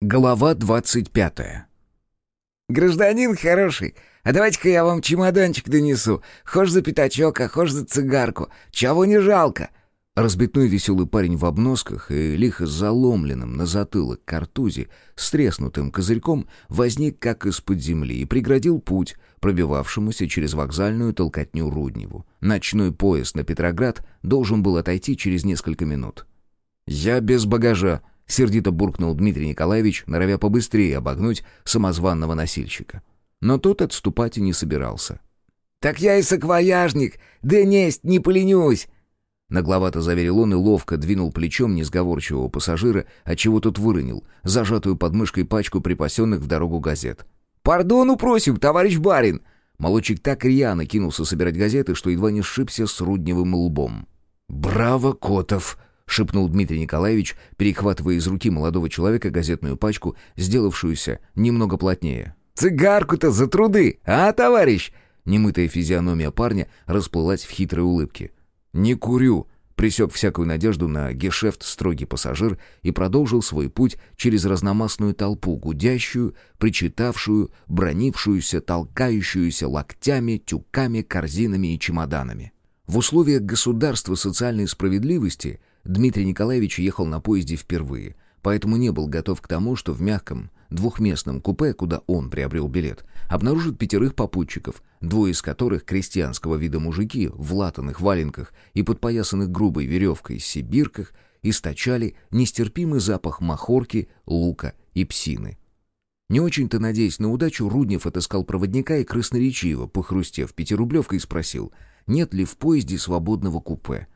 Глава двадцать пятая. «Гражданин хороший, а давайте-ка я вам чемоданчик донесу. Хошь за пятачок, а хошь за цигарку. Чего не жалко?» Разбитной веселый парень в обносках и лихо заломленным на затылок картузе с треснутым козырьком возник как из-под земли и преградил путь пробивавшемуся через вокзальную толкотню Рудневу. Ночной поезд на Петроград должен был отойти через несколько минут. «Я без багажа», Сердито буркнул Дмитрий Николаевич, норовя побыстрее обогнуть самозванного носильщика. Но тот отступать и не собирался. «Так я и саквояжник! Да несть, не поленюсь!» Нагловато заверил он и ловко двинул плечом несговорчивого пассажира, отчего тот выронил, зажатую под мышкой пачку припасенных в дорогу газет. «Пардону просим, товарищ барин!» Молодчик так рьяно кинулся собирать газеты, что едва не сшибся с рудневым лбом. «Браво, Котов!» — шепнул Дмитрий Николаевич, перехватывая из руки молодого человека газетную пачку, сделавшуюся немного плотнее. «Цигарку-то за труды, а, товарищ?» Немытая физиономия парня расплылась в хитрой улыбке. «Не курю», — присек всякую надежду на гешефт строгий пассажир и продолжил свой путь через разномастную толпу, гудящую, причитавшую, бронившуюся, толкающуюся локтями, тюками, корзинами и чемоданами. В условиях государства социальной справедливости Дмитрий Николаевич ехал на поезде впервые, поэтому не был готов к тому, что в мягком, двухместном купе, куда он приобрел билет, обнаружит пятерых попутчиков, двое из которых крестьянского вида мужики в латаных валенках и подпоясанных грубой веревкой сибирках источали нестерпимый запах махорки, лука и псины. Не очень-то надеясь на удачу, Руднев отыскал проводника и красноречиво, похрустев пятирублевкой, спросил, нет ли в поезде свободного купе.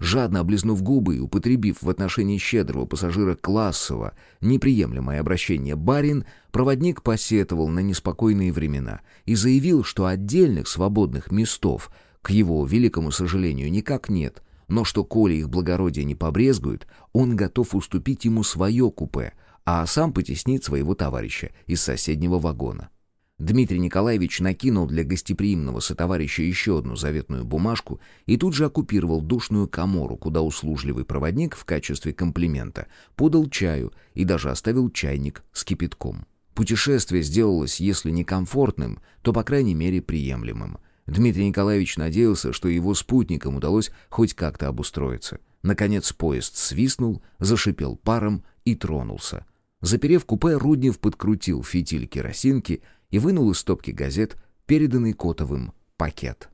Жадно облизнув губы и употребив в отношении щедрого пассажира классово неприемлемое обращение «барин», проводник посетовал на неспокойные времена и заявил, что отдельных свободных местов, к его великому сожалению, никак нет, но что, коли их благородие не побрезгует, он готов уступить ему свое купе, а сам потеснит своего товарища из соседнего вагона. Дмитрий Николаевич накинул для гостеприимного сотоварища еще одну заветную бумажку и тут же оккупировал душную комору, куда услужливый проводник в качестве комплимента подал чаю и даже оставил чайник с кипятком. Путешествие сделалось, если не комфортным, то, по крайней мере, приемлемым. Дмитрий Николаевич надеялся, что его спутникам удалось хоть как-то обустроиться. Наконец поезд свистнул, зашипел паром и тронулся. Заперев купе, Руднев подкрутил фитиль керосинки и вынул из стопки газет переданный Котовым пакет.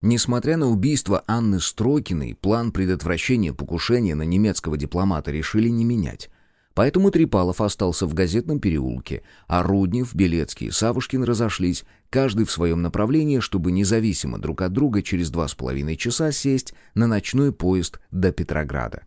Несмотря на убийство Анны Строкиной, план предотвращения покушения на немецкого дипломата решили не менять. Поэтому Трипалов остался в газетном переулке, а Руднев, Белецкий и Савушкин разошлись, каждый в своем направлении, чтобы независимо друг от друга через два с половиной часа сесть на ночной поезд до Петрограда.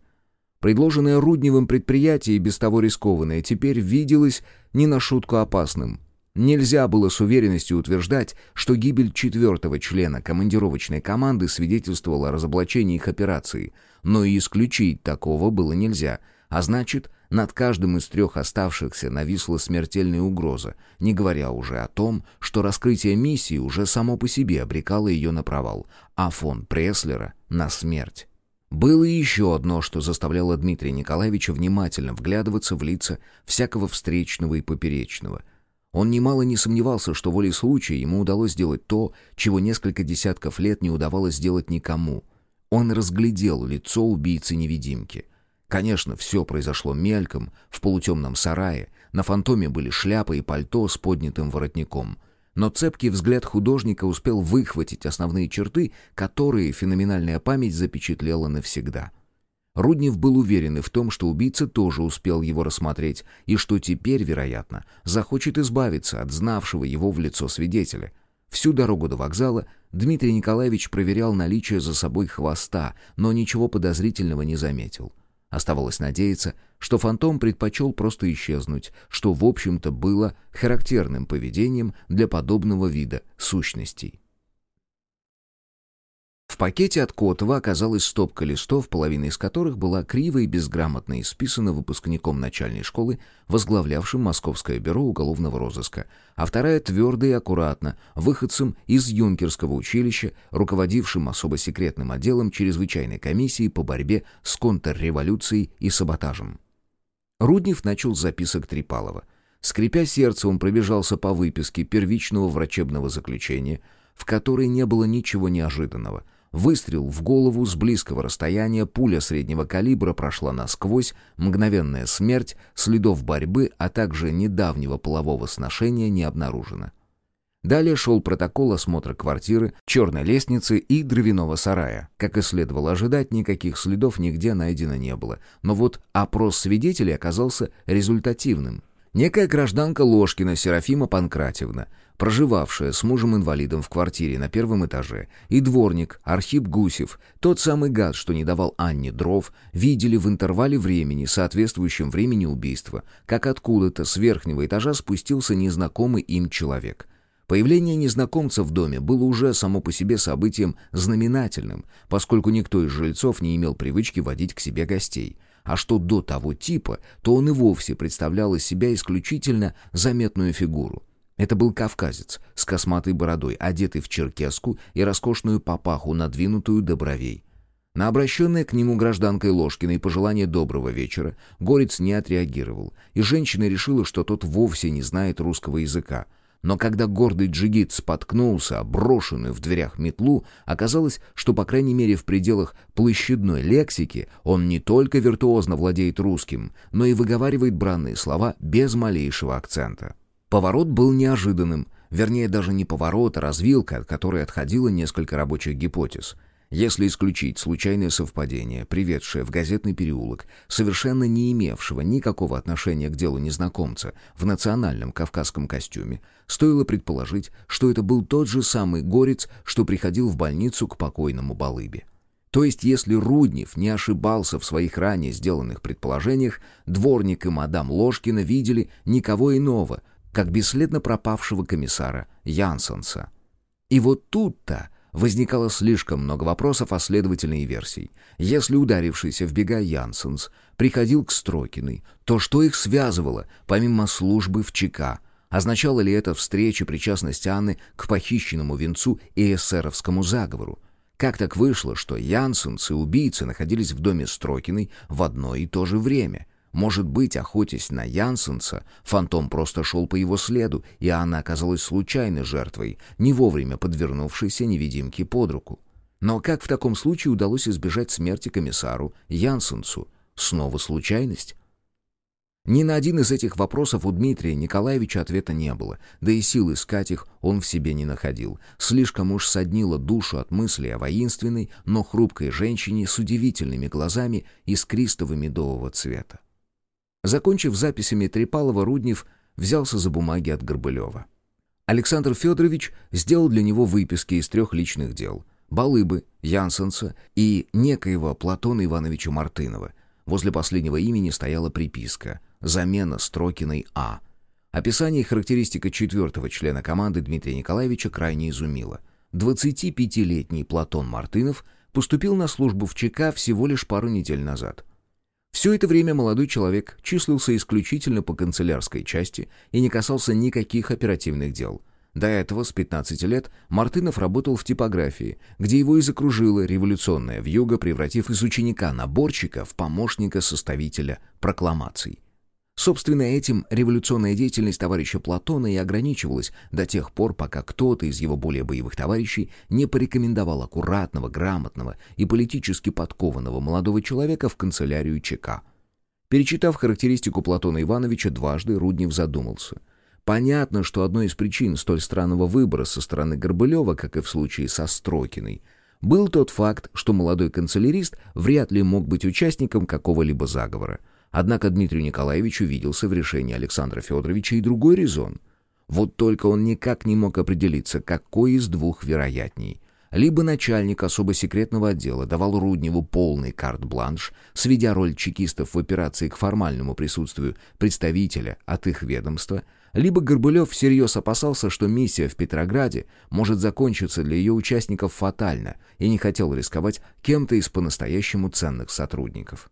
Предложенное Рудневым предприятие, без того рискованное, теперь виделось не на шутку опасным. Нельзя было с уверенностью утверждать, что гибель четвертого члена командировочной команды свидетельствовала о разоблачении их операции, но и исключить такого было нельзя, а значит, над каждым из трех оставшихся нависла смертельная угроза, не говоря уже о том, что раскрытие миссии уже само по себе обрекало ее на провал, а фон Преслера — на смерть. Было еще одно, что заставляло Дмитрия Николаевича внимательно вглядываться в лица всякого встречного и поперечного — он немало не сомневался, что волей случая ему удалось сделать то, чего несколько десятков лет не удавалось сделать никому. Он разглядел лицо убийцы-невидимки. Конечно, все произошло мельком, в полутемном сарае, на фантоме были шляпа и пальто с поднятым воротником. Но цепкий взгляд художника успел выхватить основные черты, которые феноменальная память запечатлела навсегда — Руднев был уверен и в том, что убийца тоже успел его рассмотреть, и что теперь, вероятно, захочет избавиться от знавшего его в лицо свидетеля. Всю дорогу до вокзала Дмитрий Николаевич проверял наличие за собой хвоста, но ничего подозрительного не заметил. Оставалось надеяться, что фантом предпочел просто исчезнуть, что, в общем-то, было характерным поведением для подобного вида сущностей. Пакете от Котова оказалась стопка листов, половина из которых была криво и безграмотно исписана выпускником начальной школы, возглавлявшим Московское бюро уголовного розыска, а вторая твердо и аккуратно, выходцем из юнкерского училища, руководившим особо секретным отделом чрезвычайной комиссии по борьбе с контрреволюцией и саботажем. Руднев начал записок Трипалова. Скрипя сердце, он пробежался по выписке первичного врачебного заключения, в которой не было ничего неожиданного. Выстрел в голову с близкого расстояния, пуля среднего калибра прошла насквозь, мгновенная смерть, следов борьбы, а также недавнего полового сношения не обнаружено. Далее шел протокол осмотра квартиры, черной лестницы и дровяного сарая. Как и следовало ожидать, никаких следов нигде найдено не было. Но вот опрос свидетелей оказался результативным. Некая гражданка Ложкина Серафима Панкратьевна, проживавшая с мужем-инвалидом в квартире на первом этаже, и дворник Архип Гусев, тот самый гад, что не давал Анне дров, видели в интервале времени, соответствующем времени убийства, как откуда-то с верхнего этажа спустился незнакомый им человек. Появление незнакомца в доме было уже само по себе событием знаменательным, поскольку никто из жильцов не имел привычки водить к себе гостей. А что до того типа, то он и вовсе представлял из себя исключительно заметную фигуру. Это был кавказец с косматой бородой, одетый в черкеску и роскошную папаху, надвинутую до бровей. На обращенное к нему гражданкой Ложкиной пожелание доброго вечера Горец не отреагировал, и женщина решила, что тот вовсе не знает русского языка — но когда гордый джигит споткнулся, брошенный в дверях метлу, оказалось, что, по крайней мере, в пределах площадной лексики он не только виртуозно владеет русским, но и выговаривает бранные слова без малейшего акцента. Поворот был неожиданным, вернее, даже не поворот, а развилка, от которой отходило несколько рабочих гипотез — если исключить случайное совпадение, приведшее в газетный переулок, совершенно не имевшего никакого отношения к делу незнакомца в национальном кавказском костюме, стоило предположить, что это был тот же самый горец, что приходил в больницу к покойному Балыбе. То есть, если Руднев не ошибался в своих ранее сделанных предположениях, дворник и мадам Ложкина видели никого иного, как бесследно пропавшего комиссара Янсенса. И вот тут-то Возникало слишком много вопросов, а следовательно и. Если ударившийся в бега Янсенс приходил к Строкиной, то что их связывало, помимо службы в ЧК? Означало ли это встреча причастность Анны к похищенному венцу и эсеровскому заговору? Как так вышло, что Янсенс и убийцы находились в доме Строкиной в одно и то же время? Может быть, охотясь на Янсенса, фантом просто шел по его следу, и она оказалась случайной жертвой, не вовремя подвернувшейся невидимке под руку. Но как в таком случае удалось избежать смерти комиссару Янсенсу? Снова случайность? Ни на один из этих вопросов у Дмитрия Николаевича ответа не было, да и сил искать их он в себе не находил. Слишком уж соднило душу от мысли о воинственной, но хрупкой женщине с удивительными глазами искристого медового цвета. Закончив записями Трепалова, Руднев взялся за бумаги от Горбылева. Александр Федорович сделал для него выписки из трех личных дел — Балыбы, Янсенса и некоего Платона Ивановича Мартынова. Возле последнего имени стояла приписка «Замена Строкиной А». Описание и характеристика четвертого члена команды Дмитрия Николаевича крайне изумило. 25-летний Платон Мартынов поступил на службу в ЧК всего лишь пару недель назад — все это время молодой человек числился исключительно по канцелярской части и не касался никаких оперативных дел. До этого, с 15 лет, Мартынов работал в типографии, где его и закружила революционная вьюга, превратив из ученика-наборщика в помощника составителя прокламаций. Собственно, этим революционная деятельность товарища Платона и ограничивалась до тех пор, пока кто-то из его более боевых товарищей не порекомендовал аккуратного, грамотного и политически подкованного молодого человека в канцелярию ЧК. Перечитав характеристику Платона Ивановича дважды, Руднев задумался. Понятно, что одной из причин столь странного выбора со стороны Горбылева, как и в случае со Строкиной, был тот факт, что молодой канцелярист вряд ли мог быть участником какого-либо заговора – Однако Дмитрию Николаевичу виделся в решении Александра Федоровича и другой резон. Вот только он никак не мог определиться, какой из двух вероятней. Либо начальник особо секретного отдела давал Рудневу полный карт-бланш, сведя роль чекистов в операции к формальному присутствию представителя от их ведомства, либо Горбылев всерьез опасался, что миссия в Петрограде может закончиться для ее участников фатально и не хотел рисковать кем-то из по-настоящему ценных сотрудников.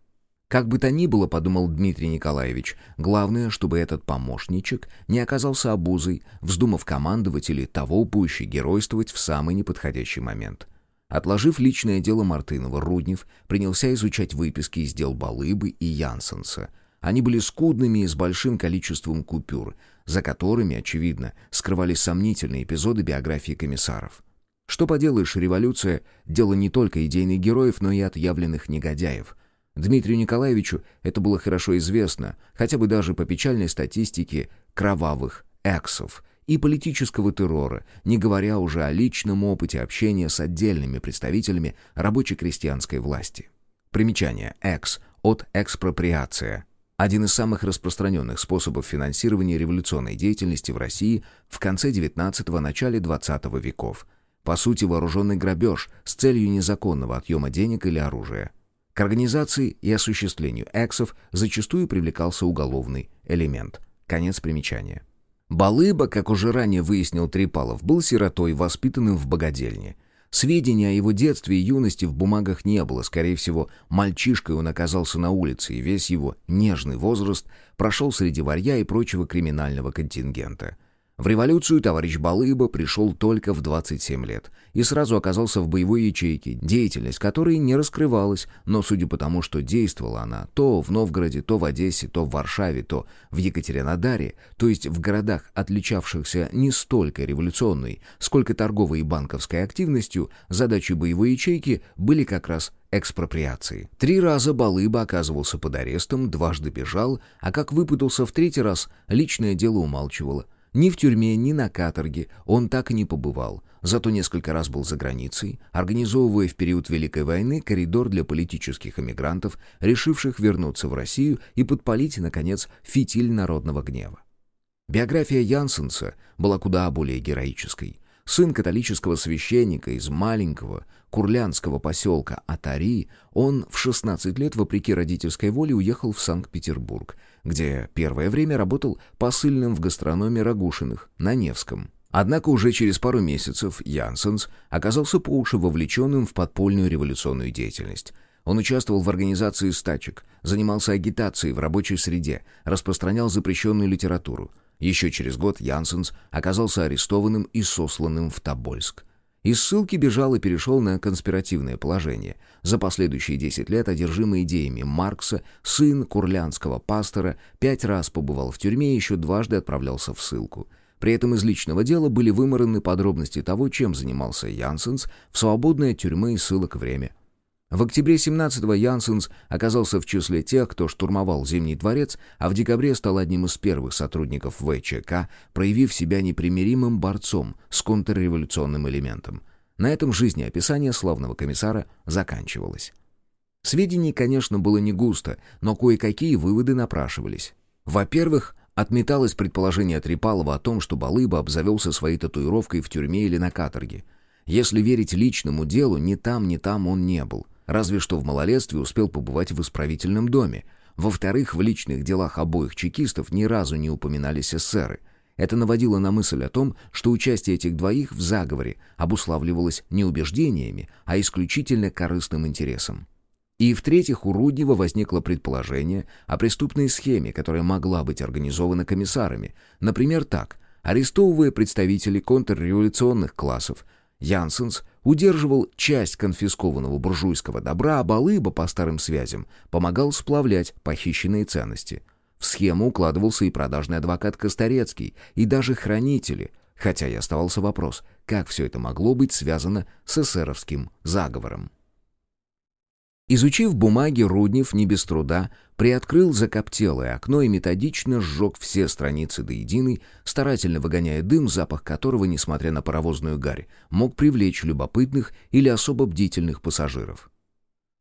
Как бы то ни было, подумал Дмитрий Николаевич, главное, чтобы этот помощничек не оказался обузой, вздумав командовать или того пуще геройствовать в самый неподходящий момент. Отложив личное дело Мартынова, Руднев принялся изучать выписки из дел Балыбы и Янсенса. Они были скудными и с большим количеством купюр, за которыми, очевидно, скрывались сомнительные эпизоды биографии комиссаров. Что поделаешь, революция — дело не только идейных героев, но и отъявленных негодяев. Дмитрию Николаевичу это было хорошо известно, хотя бы даже по печальной статистике кровавых эксов и политического террора, не говоря уже о личном опыте общения с отдельными представителями рабоче-крестьянской власти. Примечание «экс» от «экспроприация» один из самых распространенных способов финансирования революционной деятельности в России в конце XIX – начале XX веков. По сути, вооруженный грабеж с целью незаконного отъема денег или оружия. К организации и осуществлению эксов зачастую привлекался уголовный элемент. Конец примечания. Балыба, как уже ранее выяснил Трипалов, был сиротой, воспитанным в богадельне – Сведений о его детстве и юности в бумагах не было. Скорее всего, мальчишкой он оказался на улице, и весь его нежный возраст прошел среди варья и прочего криминального контингента. В революцию товарищ Балыба пришел только в 27 лет и сразу оказался в боевой ячейке, деятельность которой не раскрывалась, но судя по тому, что действовала она то в Новгороде, то в Одессе, то в Варшаве, то в Екатеринодаре, то есть в городах, отличавшихся не столько революционной, сколько торговой и банковской активностью, задачей боевой ячейки были как раз экспроприации. Три раза Балыба оказывался под арестом, дважды бежал, а как выпутался в третий раз, личное дело умалчивало – ни в тюрьме, ни на каторге он так и не побывал, зато несколько раз был за границей, организовывая в период Великой войны коридор для политических эмигрантов, решивших вернуться в Россию и подпалить, наконец, фитиль народного гнева. Биография Янсенса была куда более героической. Сын католического священника из маленького курлянского поселка Атари, он в 16 лет, вопреки родительской воле, уехал в Санкт-Петербург, где первое время работал посыльным в гастрономе Рагушиных на Невском. Однако уже через пару месяцев Янсенс оказался по уши вовлеченным в подпольную революционную деятельность. Он участвовал в организации стачек, занимался агитацией в рабочей среде, распространял запрещенную литературу. Еще через год Янсенс оказался арестованным и сосланным в Тобольск. Из ссылки бежал и перешел на конспиративное положение. За последующие 10 лет, одержимый идеями Маркса, сын курлянского пастора пять раз побывал в тюрьме и еще дважды отправлялся в ссылку. При этом из личного дела были вымораны подробности того, чем занимался Янсенс в свободное тюрьмы и ссылок время. В октябре 17-го Янсенс оказался в числе тех, кто штурмовал Зимний дворец, а в декабре стал одним из первых сотрудников ВЧК, проявив себя непримиримым борцом с контрреволюционным элементом. На этом жизнеописание славного комиссара заканчивалось. Сведений, конечно, было не густо, но кое-какие выводы напрашивались. Во-первых, отметалось предположение Трипалова о том, что Балыба обзавелся своей татуировкой в тюрьме или на каторге. Если верить личному делу, ни там, ни там он не был — Разве что в малолетстве успел побывать в исправительном доме. Во-вторых, в личных делах обоих чекистов ни разу не упоминались эсеры. Это наводило на мысль о том, что участие этих двоих в заговоре обуславливалось не убеждениями, а исключительно корыстным интересом. И в-третьих, у Руднева возникло предположение о преступной схеме, которая могла быть организована комиссарами. Например, так. Арестовывая представителей контрреволюционных классов, Янсенс удерживал часть конфискованного буржуйского добра, а Балыба по старым связям помогал сплавлять похищенные ценности. В схему укладывался и продажный адвокат Косторецкий, и даже хранители, хотя и оставался вопрос, как все это могло быть связано с эсеровским заговором. Изучив бумаги, Руднев не без труда приоткрыл закоптелое окно и методично сжег все страницы до единой, старательно выгоняя дым, запах которого, несмотря на паровозную гарь, мог привлечь любопытных или особо бдительных пассажиров.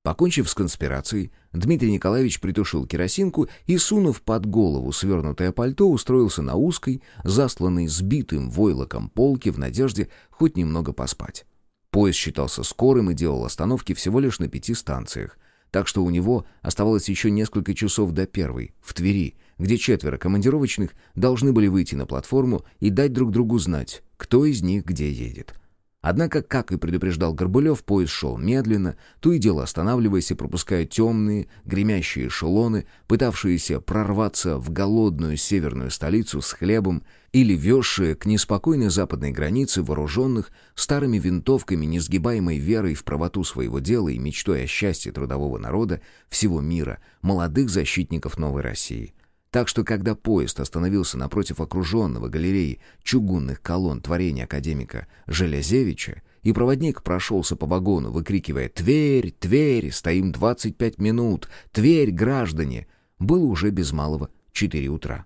Покончив с конспирацией, Дмитрий Николаевич притушил керосинку и, сунув под голову свернутое пальто, устроился на узкой, засланной сбитым войлоком полке в надежде хоть немного поспать. Поезд считался скорым и делал остановки всего лишь на пяти станциях. Так что у него оставалось еще несколько часов до первой, в Твери, где четверо командировочных должны были выйти на платформу и дать друг другу знать, кто из них где едет. Однако, как и предупреждал Горбулев, поезд шел медленно, то и дело останавливаясь и пропуская темные, гремящие эшелоны, пытавшиеся прорваться в голодную северную столицу с хлебом или везшие к неспокойной западной границе вооруженных старыми винтовками, несгибаемой верой в правоту своего дела и мечтой о счастье трудового народа всего мира, молодых защитников новой России. Так что, когда поезд остановился напротив окруженного галереи чугунных колонн творения академика Железевича, и проводник прошелся по вагону, выкрикивая «Тверь! Тверь! Стоим 25 минут! Тверь, граждане!» было уже без малого 4 утра.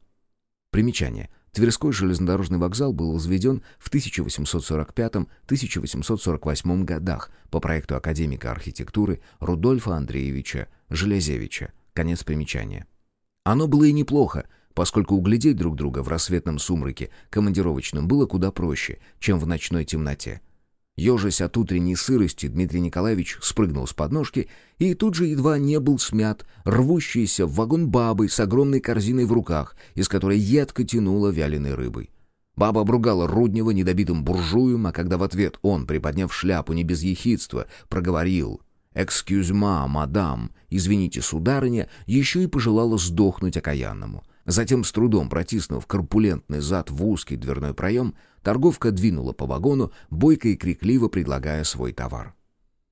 Примечание. Тверской железнодорожный вокзал был возведен в 1845-1848 годах по проекту академика архитектуры Рудольфа Андреевича Железевича. Конец примечания. Оно было и неплохо, поскольку углядеть друг друга в рассветном сумраке командировочном было куда проще, чем в ночной темноте. Ежась от утренней сырости, Дмитрий Николаевич спрыгнул с подножки и тут же едва не был смят, рвущийся в вагон бабой с огромной корзиной в руках, из которой едко тянуло вяленой рыбой. Баба обругала Руднева недобитым буржуем, а когда в ответ он, приподняв шляпу не без ехидства, проговорил — «Экскюзма, мадам, извините, сударыня», еще и пожелала сдохнуть окаянному. Затем, с трудом протиснув корпулентный зад в узкий дверной проем, торговка двинула по вагону, бойко и крикливо предлагая свой товар.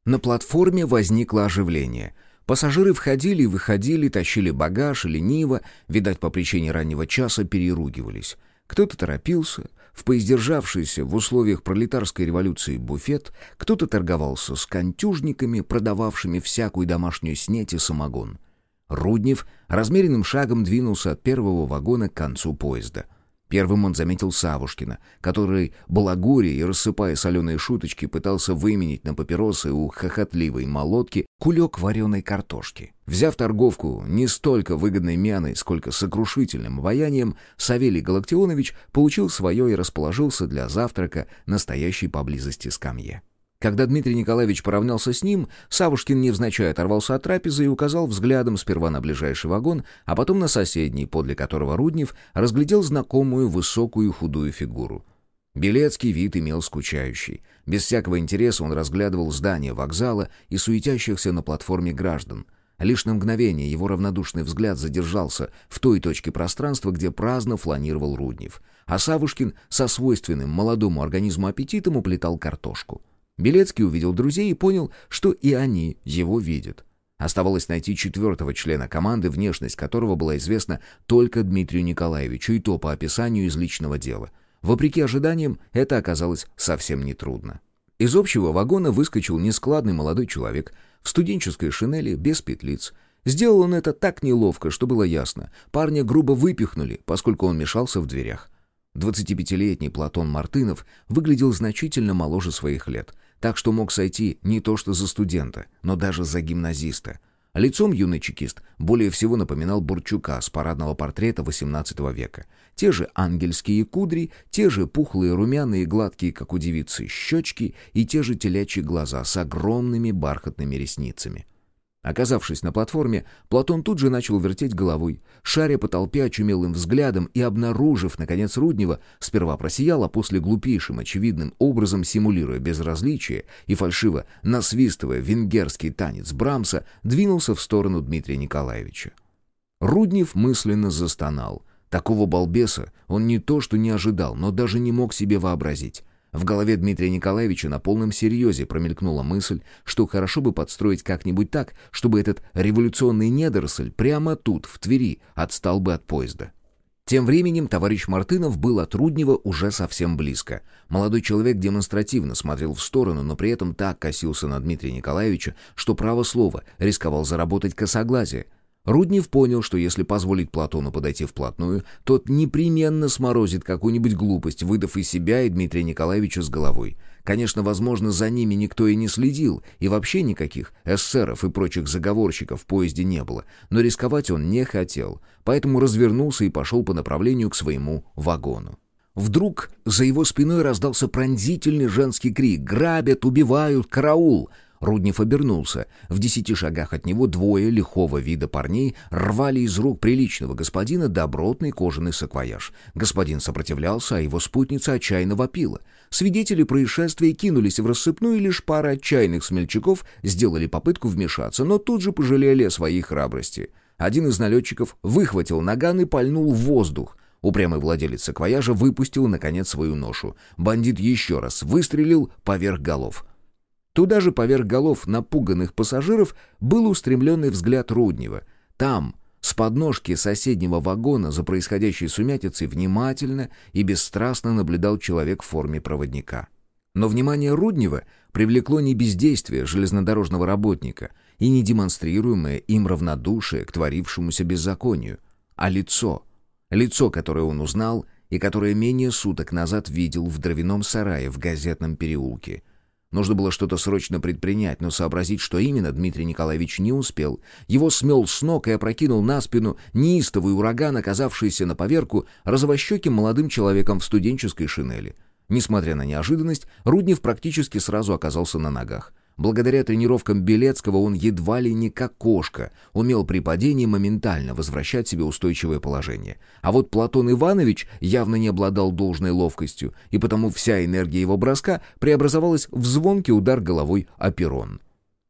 На платформе возникло оживление. Пассажиры входили и выходили, тащили багаж, лениво, видать, по причине раннего часа переругивались. Кто-то торопился, в поиздержавшийся в условиях пролетарской революции буфет, кто-то торговался с контюжниками, продававшими всякую домашнюю снеть и самогон. Руднев размеренным шагом двинулся от первого вагона к концу поезда — Первым он заметил Савушкина, который, балагуря и рассыпая соленые шуточки, пытался выменить на папиросы у хохотливой молотки кулек вареной картошки. Взяв торговку не столько выгодной мяной, сколько сокрушительным обаянием, Савелий Галактионович получил свое и расположился для завтрака настоящей поблизости скамье. Когда Дмитрий Николаевич поравнялся с ним, Савушкин невзначай оторвался от трапезы и указал взглядом сперва на ближайший вагон, а потом на соседний, подле которого Руднев разглядел знакомую высокую худую фигуру. Белецкий вид имел скучающий. Без всякого интереса он разглядывал здание вокзала и суетящихся на платформе граждан. Лишь на мгновение его равнодушный взгляд задержался в той точке пространства, где праздно фланировал Руднев. А Савушкин со свойственным молодому организму аппетитом уплетал картошку. Белецкий увидел друзей и понял, что и они его видят. Оставалось найти четвертого члена команды, внешность которого была известна только Дмитрию Николаевичу, и то по описанию из личного дела. Вопреки ожиданиям, это оказалось совсем нетрудно. Из общего вагона выскочил нескладный молодой человек в студенческой шинели, без петлиц. Сделал он это так неловко, что было ясно. Парня грубо выпихнули, поскольку он мешался в дверях. 25-летний Платон Мартынов выглядел значительно моложе своих лет — так что мог сойти не то что за студента, но даже за гимназиста. Лицом юный чекист более всего напоминал Бурчука с парадного портрета XVIII века. Те же ангельские кудри, те же пухлые румяные гладкие, как у девицы, щечки и те же телячьи глаза с огромными бархатными ресницами. Оказавшись на платформе, Платон тут же начал вертеть головой, шаря по толпе очумелым взглядом и, обнаружив, наконец, Руднева, сперва просиял, а после глупейшим, очевидным образом симулируя безразличие и фальшиво насвистывая венгерский танец Брамса, двинулся в сторону Дмитрия Николаевича. Руднев мысленно застонал. Такого балбеса он не то что не ожидал, но даже не мог себе вообразить. В голове Дмитрия Николаевича на полном серьезе промелькнула мысль, что хорошо бы подстроить как-нибудь так, чтобы этот революционный недоросль прямо тут, в Твери, отстал бы от поезда. Тем временем товарищ Мартынов был от Руднева уже совсем близко. Молодой человек демонстративно смотрел в сторону, но при этом так косился на Дмитрия Николаевича, что право слова рисковал заработать косоглазие — Руднев понял, что если позволить Платону подойти вплотную, тот непременно сморозит какую-нибудь глупость, выдав и себя, и Дмитрия Николаевича с головой. Конечно, возможно, за ними никто и не следил, и вообще никаких эсеров и прочих заговорщиков в поезде не было, но рисковать он не хотел, поэтому развернулся и пошел по направлению к своему вагону. Вдруг за его спиной раздался пронзительный женский крик «Грабят! Убивают! Караул!» Руднев обернулся. В десяти шагах от него двое лихого вида парней рвали из рук приличного господина добротный кожаный саквояж. Господин сопротивлялся, а его спутница отчаянно вопила. Свидетели происшествия кинулись в рассыпную, и лишь пара отчаянных смельчаков сделали попытку вмешаться, но тут же пожалели о своей храбрости. Один из налетчиков выхватил наган и пальнул в воздух. Упрямый владелец саквояжа выпустил, наконец, свою ношу. Бандит еще раз выстрелил поверх голов. Туда же поверх голов напуганных пассажиров был устремленный взгляд Руднева. Там, с подножки соседнего вагона за происходящей сумятицей внимательно и бесстрастно наблюдал человек в форме проводника. Но внимание Руднева привлекло не бездействие железнодорожного работника и не демонстрируемое им равнодушие к творившемуся беззаконию, а лицо. Лицо, которое он узнал и которое менее суток назад видел в дровяном сарае в газетном переулке — Нужно было что-то срочно предпринять, но сообразить, что именно, Дмитрий Николаевич не успел. Его смел с ног и опрокинул на спину неистовый ураган, оказавшийся на поверку розовощеким молодым человеком в студенческой шинели. Несмотря на неожиданность, Руднев практически сразу оказался на ногах. Благодаря тренировкам Белецкого он едва ли не как кошка умел при падении моментально возвращать себе устойчивое положение. А вот Платон Иванович явно не обладал должной ловкостью, и потому вся энергия его броска преобразовалась в звонкий удар головой о перрон.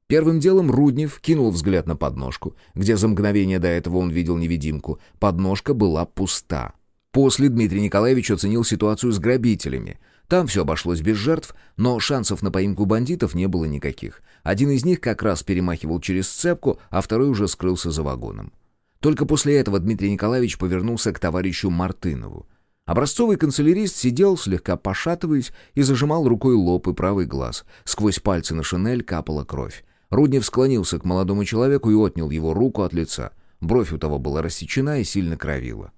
Первым делом Руднев кинул взгляд на подножку, где за мгновение до этого он видел невидимку. Подножка была пуста. После Дмитрий Николаевич оценил ситуацию с грабителями. Там все обошлось без жертв, но шансов на поимку бандитов не было никаких. Один из них как раз перемахивал через сцепку, а второй уже скрылся за вагоном. Только после этого Дмитрий Николаевич повернулся к товарищу Мартынову. Образцовый канцелярист сидел, слегка пошатываясь, и зажимал рукой лоб и правый глаз. Сквозь пальцы на шинель капала кровь. Руднев склонился к молодому человеку и отнял его руку от лица. Бровь у того была рассечена и сильно кровила.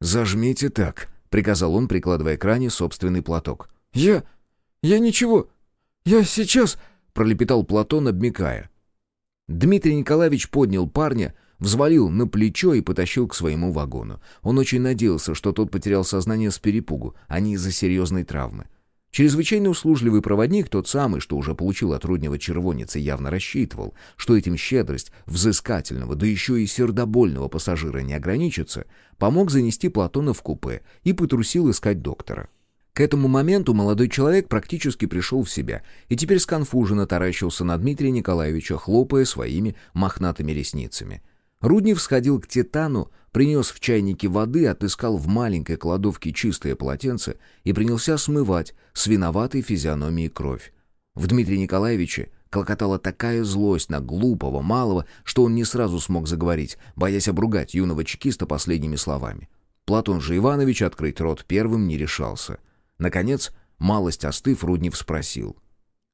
«Зажмите так», приказал он, прикладывая к ране собственный платок. «Я... я ничего... я сейчас...» — пролепетал Платон, обмикая. Дмитрий Николаевич поднял парня, взвалил на плечо и потащил к своему вагону. Он очень надеялся, что тот потерял сознание с перепугу, а не из-за серьезной травмы. Чрезвычайно услужливый проводник, тот самый, что уже получил от Руднева червонец явно рассчитывал, что этим щедрость взыскательного, да еще и сердобольного пассажира не ограничится, помог занести Платона в купе и потрусил искать доктора. К этому моменту молодой человек практически пришел в себя и теперь сконфуженно таращился на Дмитрия Николаевича, хлопая своими мохнатыми ресницами. Руднев сходил к Титану, принес в чайнике воды, отыскал в маленькой кладовке чистое полотенце и принялся смывать с виноватой физиономией кровь. В Дмитрия Николаевиче клокотала такая злость на глупого, малого, что он не сразу смог заговорить, боясь обругать юного чекиста последними словами. Платон же Иванович открыть рот первым не решался. Наконец, малость остыв, Руднев спросил.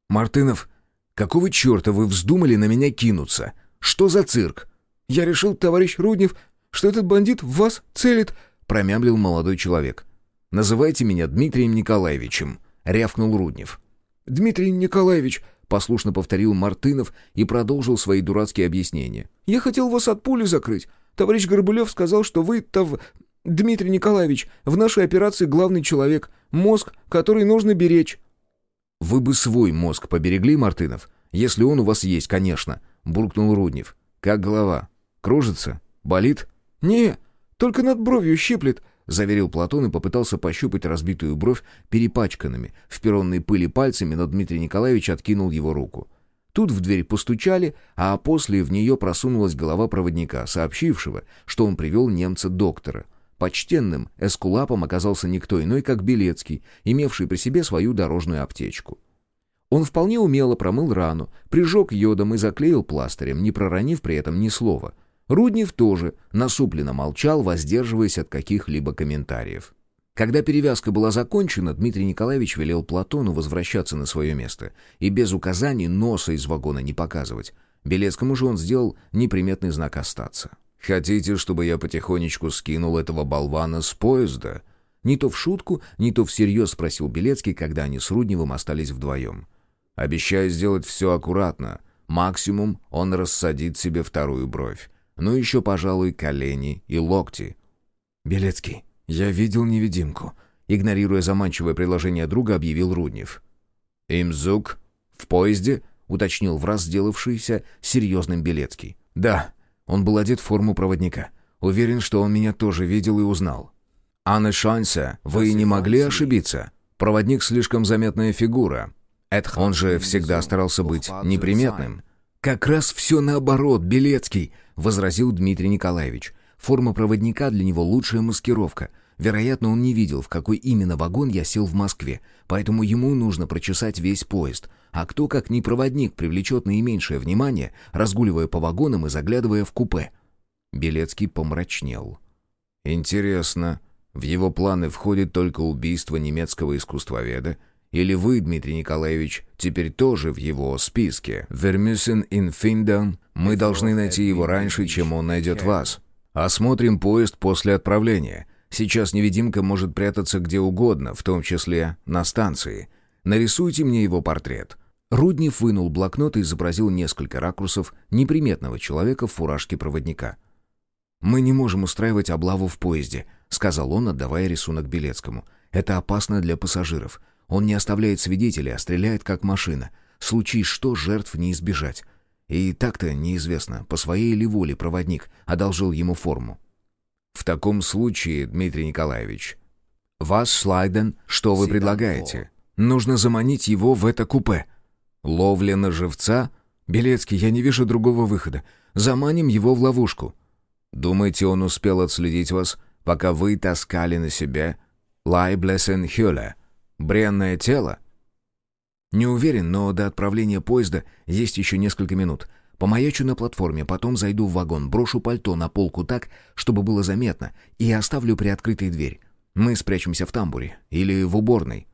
«Мартынов, какого черта вы вздумали на меня кинуться? Что за цирк?» «Я решил, товарищ Руднев, что этот бандит в вас целит», — промямлил молодой человек. «Называйте меня Дмитрием Николаевичем», — рявкнул Руднев. «Дмитрий Николаевич», — послушно повторил Мартынов и продолжил свои дурацкие объяснения. «Я хотел вас от пули закрыть. Товарищ Горбулев сказал, что вы, тов... Дмитрий Николаевич, в нашей операции главный человек, мозг, который нужно беречь». «Вы бы свой мозг поберегли, Мартынов, если он у вас есть, конечно», — буркнул Руднев. «Как голова? Кружится? Болит?» «Не, только над бровью щиплет», — заверил Платон и попытался пощупать разбитую бровь перепачканными в перронной пыли пальцами, но Дмитрий Николаевич откинул его руку. Тут в дверь постучали, а после в нее просунулась голова проводника, сообщившего, что он привел немца-доктора. Почтенным эскулапом оказался никто иной, как Белецкий, имевший при себе свою дорожную аптечку. Он вполне умело промыл рану, прижег йодом и заклеил пластырем, не проронив при этом ни слова — Руднев тоже насупленно молчал, воздерживаясь от каких-либо комментариев. Когда перевязка была закончена, Дмитрий Николаевич велел Платону возвращаться на свое место и без указаний носа из вагона не показывать. Белецкому же он сделал неприметный знак остаться. «Хотите, чтобы я потихонечку скинул этого болвана с поезда?» Не то в шутку, не то всерьез спросил Белецкий, когда они с Рудневым остались вдвоем. «Обещаю сделать все аккуратно. Максимум он рассадит себе вторую бровь. Ну еще, пожалуй, колени и локти. «Белецкий, я видел невидимку», — игнорируя заманчивое предложение друга, объявил Руднев. «Имзук? В поезде?» — уточнил в раз сделавшийся серьезным Белецкий. «Да, он был одет в форму проводника. Уверен, что он меня тоже видел и узнал». «А на шансе вы не могли ошибиться? Проводник слишком заметная фигура. Он же всегда старался быть неприметным». «Как раз все наоборот, Белецкий», — возразил Дмитрий Николаевич. «Форма проводника для него лучшая маскировка. Вероятно, он не видел, в какой именно вагон я сел в Москве, поэтому ему нужно прочесать весь поезд. А кто, как ни проводник, привлечет наименьшее внимание, разгуливая по вагонам и заглядывая в купе?» Белецкий помрачнел. «Интересно, в его планы входит только убийство немецкого искусствоведа — или вы, Дмитрий Николаевич, теперь тоже в его списке? Вермюсен инфиндам. Мы должны найти его раньше, чем он найдет вас. Осмотрим поезд после отправления. Сейчас невидимка может прятаться где угодно, в том числе на станции. Нарисуйте мне его портрет». Руднев вынул блокнот и изобразил несколько ракурсов неприметного человека в фуражке проводника. «Мы не можем устраивать облаву в поезде», — сказал он, отдавая рисунок Белецкому. «Это опасно для пассажиров. Он не оставляет свидетелей, а стреляет как машина. Случись что, жертв не избежать. И так-то неизвестно, по своей ли воле проводник одолжил ему форму. В таком случае, Дмитрий Николаевич, вас, Слайден, что вы предлагаете? Нужно заманить его в это купе. Ловля на живца? Белецкий, я не вижу другого выхода. Заманим его в ловушку. Думаете, он успел отследить вас, пока вы таскали на себе Лайблесен Хюле? Бренное тело? Не уверен, но до отправления поезда есть еще несколько минут. Помаячу на платформе, потом зайду в вагон, брошу пальто на полку так, чтобы было заметно, и оставлю приоткрытой дверь. Мы спрячемся в тамбуре или в уборной.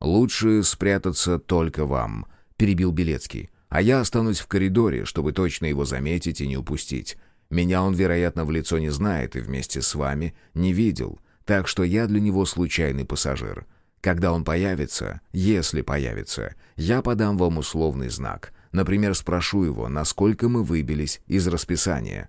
«Лучше спрятаться только вам», — перебил Белецкий. «А я останусь в коридоре, чтобы точно его заметить и не упустить. Меня он, вероятно, в лицо не знает и вместе с вами не видел, так что я для него случайный пассажир. Когда он появится, если появится, я подам вам условный знак. Например, спрошу его, насколько мы выбились из расписания».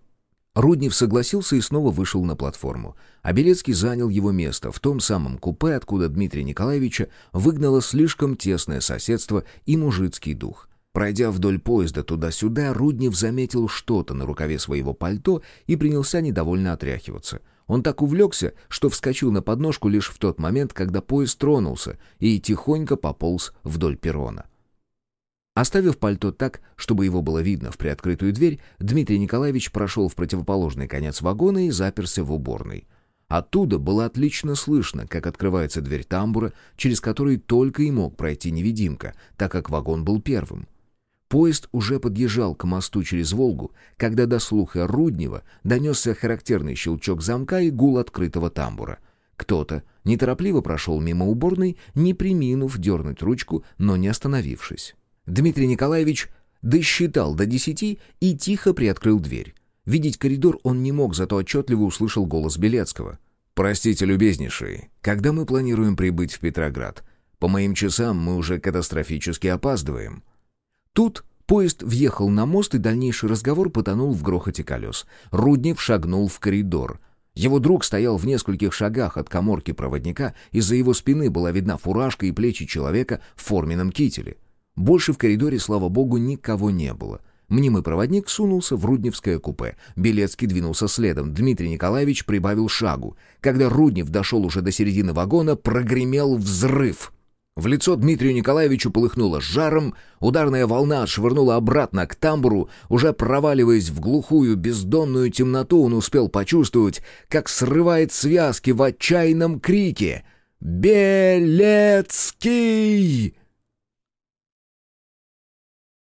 Руднев согласился и снова вышел на платформу. А Белецкий занял его место в том самом купе, откуда Дмитрия Николаевича выгнало слишком тесное соседство и мужицкий дух. Пройдя вдоль поезда туда-сюда, Руднев заметил что-то на рукаве своего пальто и принялся недовольно отряхиваться — он так увлекся, что вскочил на подножку лишь в тот момент, когда поезд тронулся и тихонько пополз вдоль перрона. Оставив пальто так, чтобы его было видно в приоткрытую дверь, Дмитрий Николаевич прошел в противоположный конец вагона и заперся в уборной. Оттуда было отлично слышно, как открывается дверь тамбура, через который только и мог пройти невидимка, так как вагон был первым. Поезд уже подъезжал к мосту через Волгу, когда до слуха Руднева донесся характерный щелчок замка и гул открытого тамбура. Кто-то неторопливо прошел мимо уборной, не приминув дернуть ручку, но не остановившись. Дмитрий Николаевич досчитал до десяти и тихо приоткрыл дверь. Видеть коридор он не мог, зато отчетливо услышал голос Белецкого. «Простите, любезнейший, когда мы планируем прибыть в Петроград? По моим часам мы уже катастрофически опаздываем». Тут поезд въехал на мост, и дальнейший разговор потонул в грохоте колес. Руднев шагнул в коридор. Его друг стоял в нескольких шагах от коморки проводника, из-за его спины была видна фуражка и плечи человека в форменном кителе. Больше в коридоре, слава богу, никого не было. Мнимый проводник сунулся в Рудневское купе. Белецкий двинулся следом. Дмитрий Николаевич прибавил шагу. Когда Руднев дошел уже до середины вагона, прогремел взрыв — в лицо Дмитрию Николаевичу полыхнуло жаром, ударная волна отшвырнула обратно к тамбуру, уже проваливаясь в глухую бездонную темноту, он успел почувствовать, как срывает связки в отчаянном крике «Белецкий!»